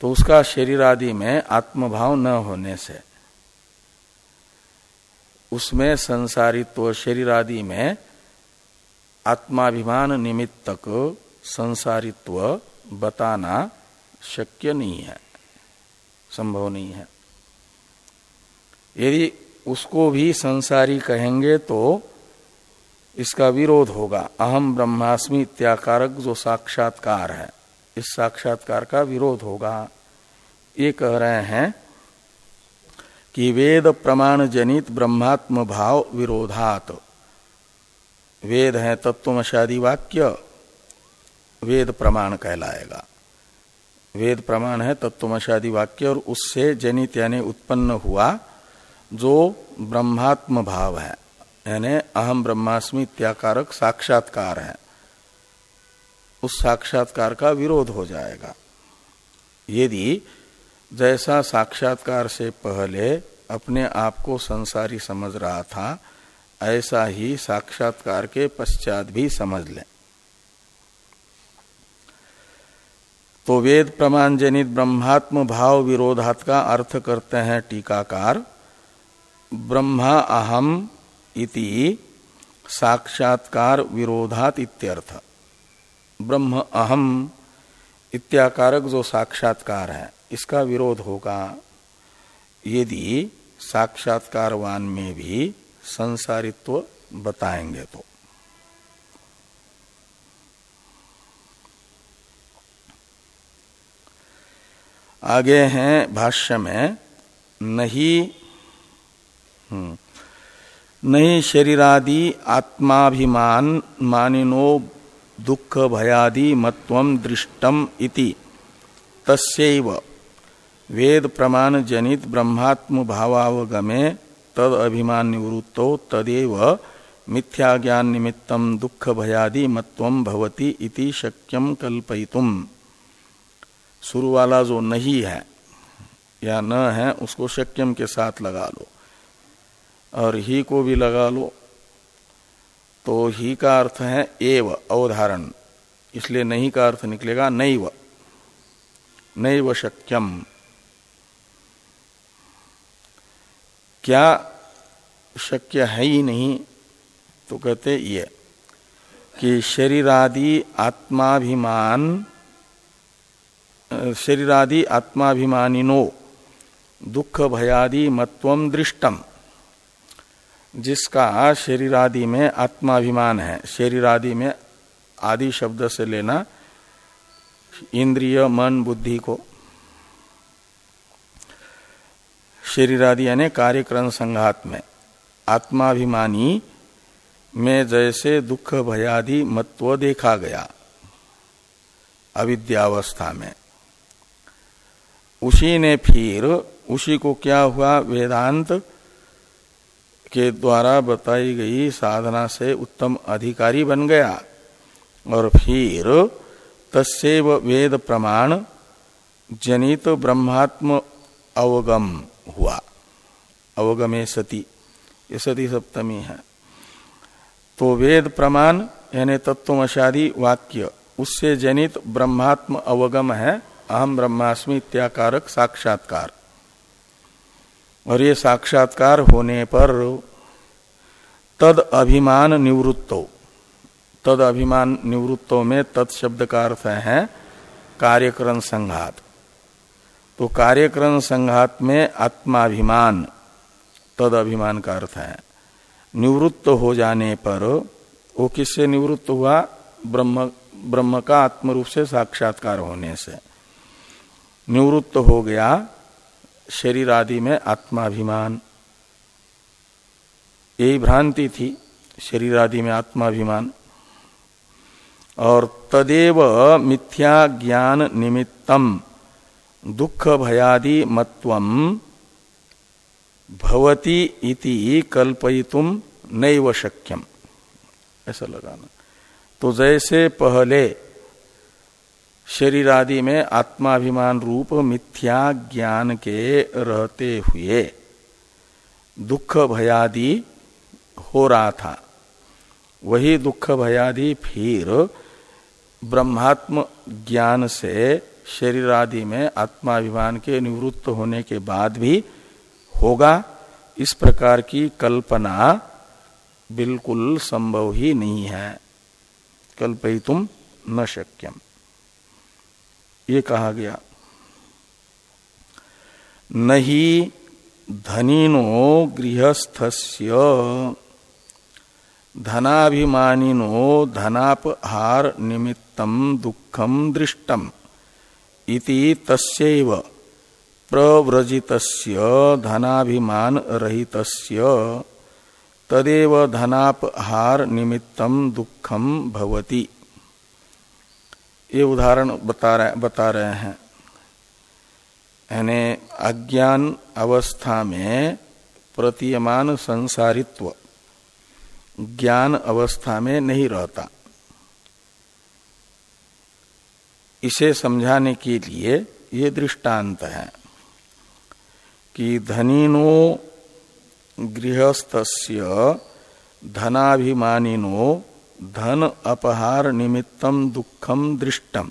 तो उसका शरीर आदि में आत्मभाव न होने से उसमें संसारित्व शरीर आदि में आत्माभिमान निमित्तक संसारित्व बताना शक्य नहीं है, संभव नहीं है। यदि उसको भी संसारी कहेंगे तो इसका विरोध होगा। अहम ब्रह्मास्मि इत्याकारक जो साक्षात्कार है, इस साक्षात्कार का विरोध होगा। ये कह रहे हैं कि वेद प्रमाण जनित ब्रह्मात्म भाव विरोधात। वेद है तत्वमशादी वाक्य, वेद प्रमाण कहलाएगा। वेद प्रमाण है तत्वमशादी वाक्य और उससे जनित यानी उत्पन्न हुआ जो ब्रह्मात्म भाव है। यानी अहम ब्रह्मास्मि इत्याकारक साक्षात्कार है। उस साक्षात्कार का विरोध हो जाएगा। यदि जैसा साक्षात्कार से पहले अपने आप को संसारी समझ रहा था, ऐसा ही साक्षात्कार के पश्चात भी समझ लें। तो वेद प्रमाण जनित ब्रह्मात्म भाव विरोधात का अर्थ करते हैं टीकाकार, ब्रह्मा अहम इति साक्षात्कार विरोधात इत्यर्थ। ब्रह्म अहम इत्याकारक जो साक्षात्कार है इसका विरोध होगा। यदि साक्षात्कारवान में भी संसारित्व बताएँगे तो। आगे हैं भाष्य में नहीं हम्म, नहीं शरीरादि आत्माभिमान मानिनो दुख भयादि मत्व दृष्टम इति। तस्व वेद प्रमाण जनित ब्रह्मात्म भावावगमे तद अभिमान निवृत्तो तदेव मिथ्या ज्ञान निमित्तम दुख भयादि मत्वम भवति इति शक्यम कल्पयितुम। शुरू वाला जो नहीं है या न है, उसको शक्यम के साथ लगा लो। और ही को भी लगा लो। तो ही का अर्थ है एव, अवधारण। इसलिए नहीं का अर्थ निकलेगा नैव। नैव शक्यम। क्या शक्य है ही नहीं तो कहते ये, कि शरीरादि आत्माभिमान, शरीरादि आत्माभिमानिनो, दुख भयादि मत्वम दृष्टम जिसका शरीरादि में आत्माभिमान है। शरीरादि में आदि शब्द से लेना, इंद्रिय, मन, बुद्धि को। शरीरादि यानी कार्यक्रम संघात में। आत्माभिमानी में जैसे दुख भयादि मत्व देखा गया। अविद्यावस्था में। उसी ने फिर, उसी को क्या हुआ? वेदांत के द्वारा बताई गई साधना से उत्तम अधिकारी बन गया। और फिर तस्व वेद प्रमाण जनित ब्रह्मात्म अवगम। हुआ। अवगमे सती, ये सती सप्तमी है। तो वेद प्रमाण, यानी तत्वमशादी वाक्य, उससे जनित ब्रह्मात्म अवगम है, अहम ब्रह्मास्मि इत्याकारक साक्षात्कार। और ये साक्षात्कार होने पर तद अभिमान निवृत्तो, तद अभिमान निवृत्तों में तत्शब्द का अर्थ है, कार्यक्रम संघात। तो कार्यक्रम संघात में आत्माभिमान तद अभिमान का अर्थ है। निवृत्त हो जाने पर, वो किससे निवृत्त हुआ? ब्रह्म ब्रह्म का आत्म रूप से साक्षात्कार होने से। निवृत्त हो गया, शरीर आदि में आत्माभिमान। यही भ्रांति थी, शरीर आदि में आत्माभिमान। और तदेव मिथ्या ज्ञान निमित्तम दुख भयादि मत्वम भवती इति कल्पयितुम नैव शक्यम। ऐसा लगाना। तो जैसे पहले शरीर आदि में आत्माभिमान रूप मिथ्या ज्ञान के रहते हुए दुख भयादि हो रहा था, वही दुख भयादि फिर ब्रह्मात्म ज्ञान से शरीर आदि में आत्माभिमान के निवृत्त होने के बाद भी होगा। इस प्रकार की कल्पना बिल्कुल संभव ही नहीं है। कल्पयितुम न शक्यम। ये कहा गया। नहीं धनीनो गृहस्थस्य, धनाभिमानिनो धनापहार निमित्तम दुखम दृष्टम। इति तस्यैव प्रव्रजितस्य धनाभिमान रहितस्य तदेव धनापहार निमित्तम दुखम भवति। ये उदाहरण बता रहे बता रहे हैं। यानी अज्ञान अवस्था में प्रतीयमान संसारित्व ज्ञान अवस्था में नहीं रहता। इसे समझाने के लिए ये दृष्टांत है कि धनीनो गृहस्थस्य, धनाभिमानिनो धन अपहार निमित्तम दुखम दृष्टम।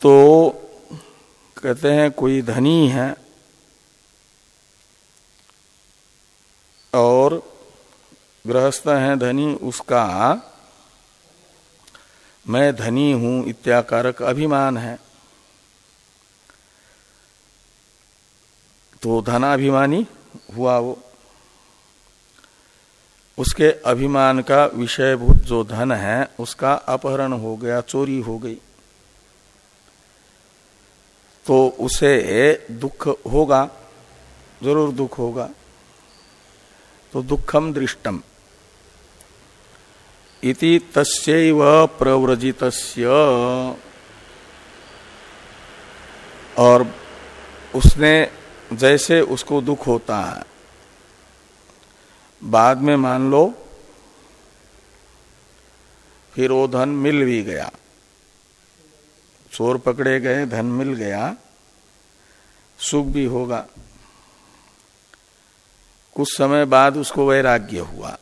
तो कहते हैं कोई धनी है और गृहस्थ है धनी, उसका मैं धनी हूँ, इत्याकारक अभिमान है। तो धनाभिमानी हुआ वो। उसके अभिमान का विषयभूत जो धन है, उसका अपहरण हो गया, चोरी हो गई। तो उसे दुख होगा, ज़रूर दुख होगा। तो दुखम दृष्टम। इति तस्व प्रव्रजित और उसने जैसे उसको दुख होता है, बाद में मान लो, फिर वो धन मिल भी गया। चोर पकड़े गए, धन मिल गया, सुख भी होगा। कुछ समय बाद उसको वैराग्य हुआ।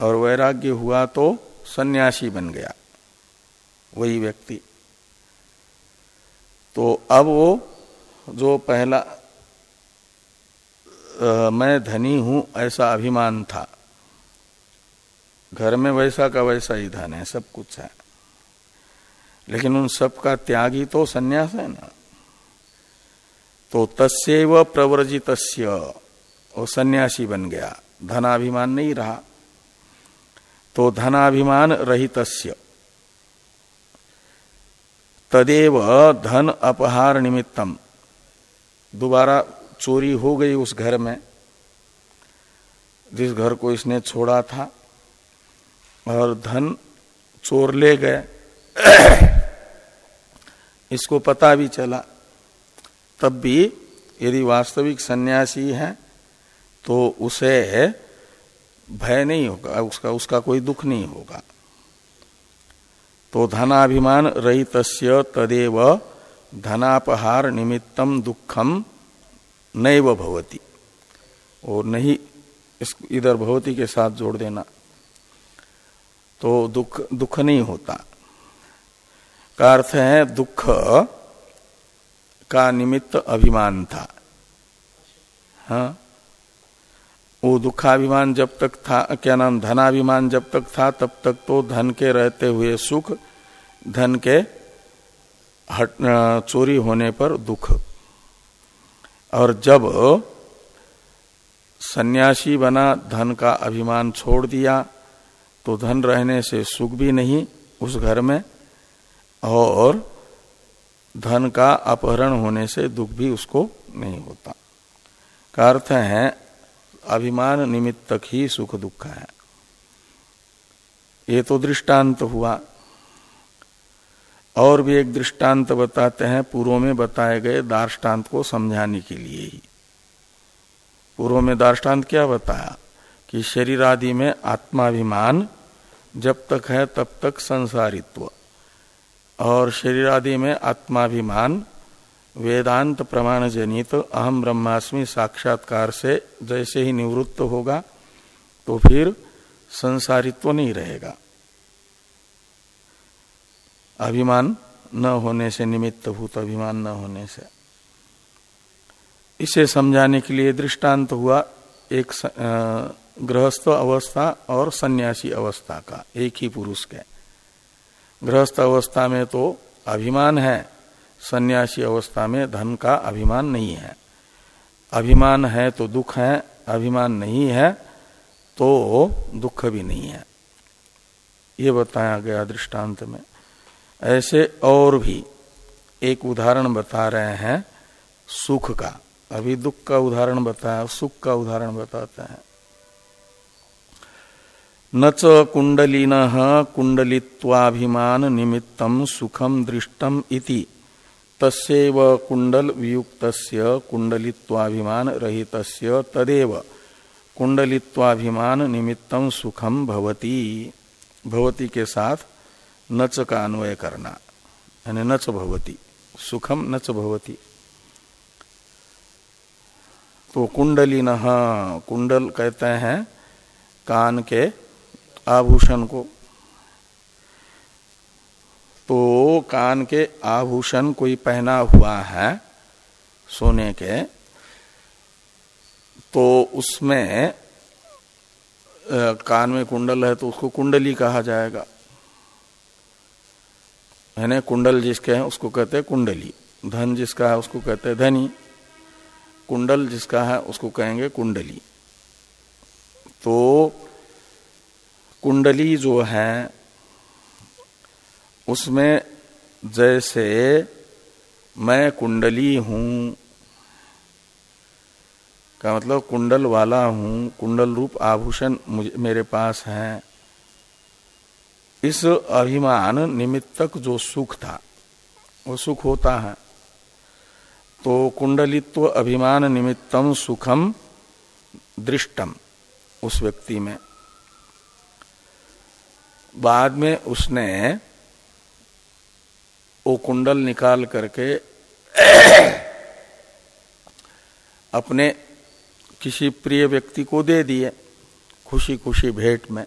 और वैराग्य हुआ तो सन्यासी बन गया। वही व्यक्ति। तो अब वो जो पहला आ, मैं धनी हूँ ऐसा अभिमान था। घर में वैसा का वैसा ही धन है सब कुछ है। लेकिन उन सब का त्यागी तो सन्यास है ना। तो तस्व प्रव्रजित वो सन्यासी बन गया। धनाभिमान नहीं रहा। तो धनाभिमान रहित तदेव धन अपहार निमित्तम। दोबारा चोरी हो गई उस घर में। जिस घर को इसने छोड़ा था, और धन चोर ले गए। इसको पता भी चला। तब भी यदि वास्तविक सन्यासी है तो उसे भय नहीं होगा, उसका उसका कोई दुख नहीं होगा। तो धनाभिमान रहित तदेव धनापहार निमित्तम दुखम नैव भवती। और नहीं, इस, इधर भवती के साथ जोड़ देना। तो दुख दुख नहीं होता। का अर्थ है, दुख का निमित्त अभिमान था। हाँ? वो दुखाभिमान जब तक था, क्या नाम, धनाभिमान जब तक था, तब तक तो धन के रहते हुए सुख, धन के हट चोरी होने पर दुख। और जब सन्यासी बना, धन का अभिमान छोड़ दिया तो धन रहने से सुख भी नहीं उस घर में, और धन का अपहरण होने से दुख भी उसको नहीं होता। का अर्थ है अभिमान निमित्तक ही सुख दुख है। ये तो दृष्टांत हुआ। और भी एक दृष्टांत बताते हैं, पूर्व में बताए गए दार्ष्टान्त को समझाने के लिए ही। पूर्व में दार्ष्टान्त क्या बताया? कि शरीर आदि में आत्माभिमान जब तक है तब तक संसारित्व। और शरीर आदि में आत्माभिमान वेदांत प्रमाण जनित अहम ब्रह्मास्मि साक्षात्कार से जैसे ही निवृत्त होगा तो फिर संसारित्व नहीं रहेगा। अभिमान न होने से निमित्त भूत अभिमान न होने से। इसे समझाने के लिए दृष्टांत हुआ एक गृहस्थ अवस्था और सन्यासी अवस्था का, एक ही पुरुष के। गृहस्थ अवस्था में तो अभिमान है सन्यासी अवस्था में धन का अभिमान नहीं है। अभिमान है तो दुख है, अभिमान नहीं है तो दुख भी नहीं है। ये बताया गया दृष्टांत में। ऐसे और भी एक उदाहरण बता रहे हैं, सुख का। अभी दुख का उदाहरण बताया, सुख का उदाहरण बताते हैं। न च कुंडलिन कुंडलित्वाभिमान निमित्तम सुखम दृष्टम इति। तस्व कुंडल वियुक्त कुंडलित्वाभिमान रहित तदेव कुंडलित्वाभिमान निमित्तम सुखम भवती। भवती के साथ नच का अन्वय करना, यानी नच भवती सुखम नच भवती। तो कुंडली न कुंडल कहते हैं, कान के आभूषण को। तो कान के आभूषण कोई पहना हुआ है सोने के तो उसमें कान में कुंडल है तो उसको कुंडली कहा जाएगा। यानी कुंडल जिसके हैं उसको कहते हैं कुंडली, धन जिसका है उसको कहते हैं धनी, कुंडल जिसका है उसको कहेंगे कुंडली। तो कुंडली जो है उसमें जैसे मैं कुंडली हूँ, का मतलब कुंडल वाला हूँ, कुंडल रूप आभूषण मेरे पास है, इस अभिमान निमित्तक जो सुख था, वो सुख होता है। तो कुंडलित्व अभिमान निमित्तम सुखम दृष्टम उस व्यक्ति में। बाद में उसने वो कुंडल निकाल करके अपने किसी प्रिय व्यक्ति को दे दिए खुशी खुशी भेंट में।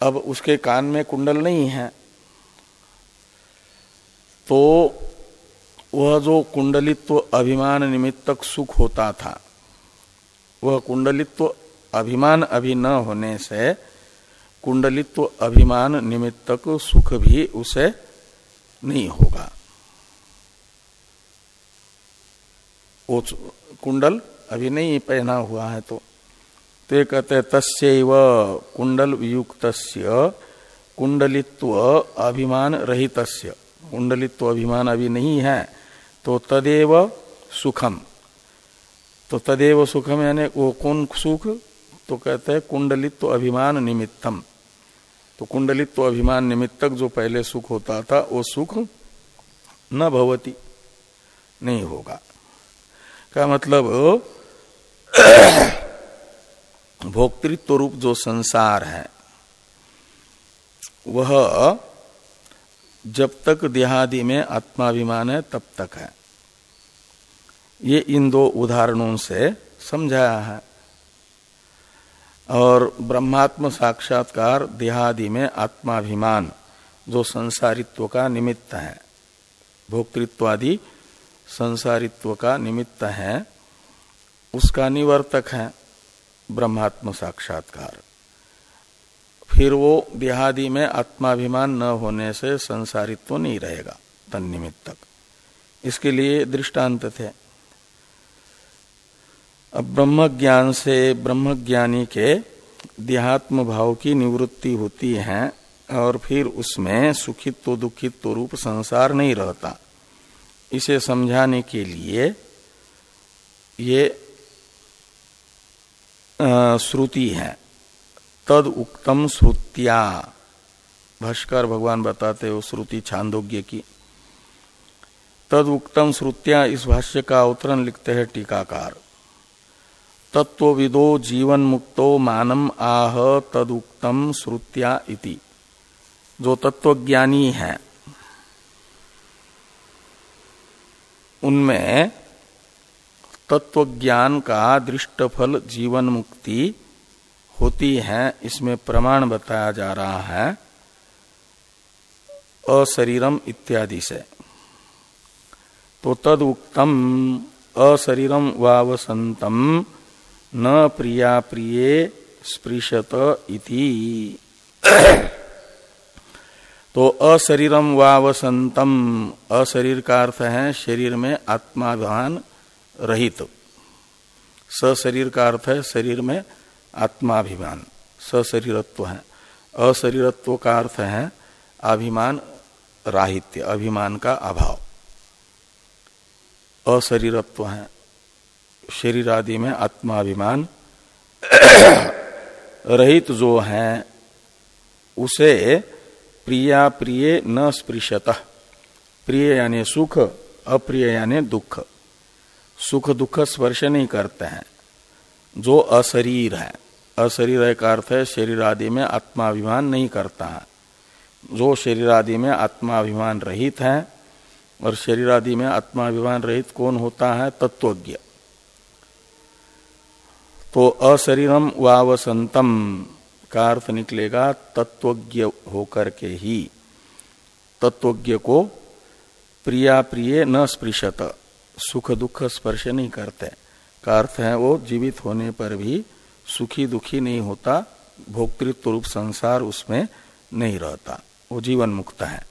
अब उसके कान में कुंडल नहीं है तो वह जो कुंडलित्व अभिमान निमित्तक सुख होता था, वह कुंडलित्व अभिमान अभी न होने से कुंडलित्व अभिमान निमित्तक सुख भी उसे नहीं होगा। वो कुंडल अभी नहीं पहना हुआ है तो। ते कहते तस्व कुंडल युक्त कुंडलित्व अभिमान रहित कुंडलित्व अभिमान अभी नहीं है तो तदेव सुखम। तो तदेव सुखम यानी वो कौन सुख? तो कहते हैं, कुंडलित्व अभिमान निमित्तम। तो कुंडलित्व अभिमान निमित्तक जो पहले सुख होता था, वो सुख न भवती, नहीं होगा। का मतलब? भोक्तृत्व रूप जो संसार है, वह जब तक देहादि में आत्माभिमान है, तब तक है। ये इन दो उदाहरणों से समझाया है। और ब्रह्मात्म साक्षात्कार देहादि में आत्माभिमान, जो संसारित्व का निमित्त है। भोक्तृत्वादि संसारित्व का निमित्त है, उसका निवर्तक है ब्रह्मात्म साक्षात्कार। फिर वो देहादि में आत्माभिमान न होने से संसारित्व नहीं रहेगा तन निमित्त तक इसके लिए दृष्टांत थे। अब ब्रह्म ज्ञान से ब्रह्म ज्ञानी के देहात्म भाव की निवृत्ति होती है और फिर उसमें सुखित्व दुखित्व रूप संसार नहीं रहता। इसे समझाने के लिए ये श्रुति है। तद उक्तम श्रुतिया। भाष्कर भगवान बताते हो श्रुति छांदोग्य की। तद उक्तम श्रुतिया इस भाष्य का अवतरण लिखते हैं टीकाकार। तत्वविदो जीवन मुक्तो मानम आह तदुक्तम श्रुत्या इति। जो तत्वज्ञानी है, उनमें तत्वज्ञान का दृष्टफल जीवन मुक्ति होती है, इसमें प्रमाण बताया जा रहा है, अशरीरम इत्यादि से। तो तद उक्तम अशरीरम वावसंतम न प्रिया प्रिय स्पृशत इति। तो अशरीरम वावसंतम अशरीर का अर्थ है शरीर में आत्माभिमान रहित। सशरीर का अर्थ है शरीर में आत्माभिमान। सशरीरत्व है। अशरीरत्व का अर्थ है अभिमान राहित्य, अभिमान का अभाव। अशरीरत्व है। शरीर आदि में आत्माभिमान रहित जो है, उसे प्रिया प्रिय न स्पृशत प्रिय यानी सुख, अप्रिय यानी दुख। सुख दुख स्पर्श नहीं करते हैं। जो अशरीर है, अशरीर का अर्थ है शरीर आदि में आत्माभिमान नहीं करता है। जो शरीर आदि में आत्माभिमान रहित है, और शरीर आदि में आत्माभिमान रहित कौन होता है? तत्वज्ञ। तो अशरीरम वावसंतम। का अर्थ निकलेगा तत्वज्ञ होकर के ही। तत्वज्ञ को प्रिया प्रिय न स्पृशत। सुख दुख स्पर्श नहीं करते। का अर्थ है वो, जीवित होने पर भी सुखी दुखी नहीं होता। भोक्तृत्व रूप संसार उसमें नहीं रहता। वो जीवन मुक्त है।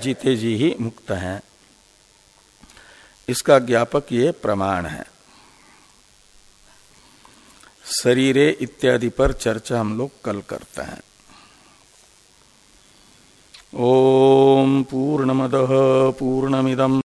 जीते जी ही मुक्त है। इसका ज्ञापक ये प्रमाण है। शरीरे इत्यादि पर चर्चा हम लोग कल करते हैं। ओम पूर्णमद पूर्णमिदम।